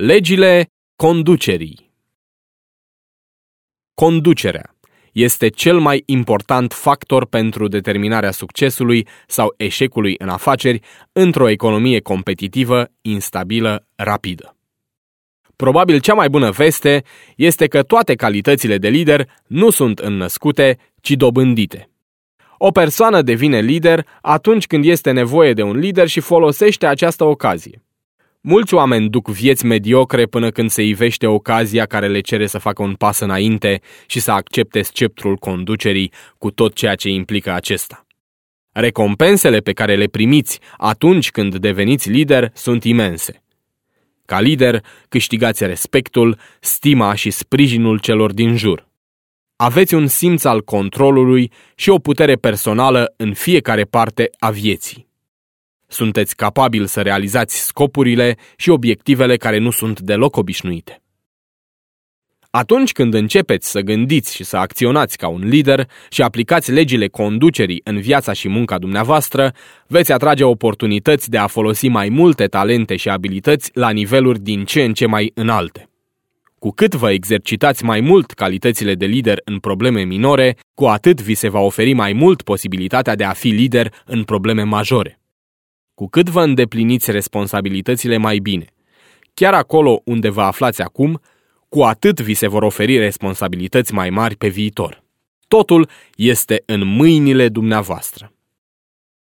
Legile conducerii Conducerea este cel mai important factor pentru determinarea succesului sau eșecului în afaceri într-o economie competitivă, instabilă, rapidă. Probabil cea mai bună veste este că toate calitățile de lider nu sunt înnăscute, ci dobândite. O persoană devine lider atunci când este nevoie de un lider și folosește această ocazie. Mulți oameni duc vieți mediocre până când se ivește ocazia care le cere să facă un pas înainte și să accepte sceptrul conducerii cu tot ceea ce implică acesta. Recompensele pe care le primiți atunci când deveniți lider sunt imense. Ca lider, câștigați respectul, stima și sprijinul celor din jur. Aveți un simț al controlului și o putere personală în fiecare parte a vieții. Sunteți capabil să realizați scopurile și obiectivele care nu sunt deloc obișnuite. Atunci când începeți să gândiți și să acționați ca un lider și aplicați legile conducerii în viața și munca dumneavoastră, veți atrage oportunități de a folosi mai multe talente și abilități la niveluri din ce în ce mai înalte. Cu cât vă exercitați mai mult calitățile de lider în probleme minore, cu atât vi se va oferi mai mult posibilitatea de a fi lider în probleme majore. Cu cât vă îndepliniți responsabilitățile mai bine, chiar acolo unde vă aflați acum, cu atât vi se vor oferi responsabilități mai mari pe viitor. Totul este în mâinile dumneavoastră.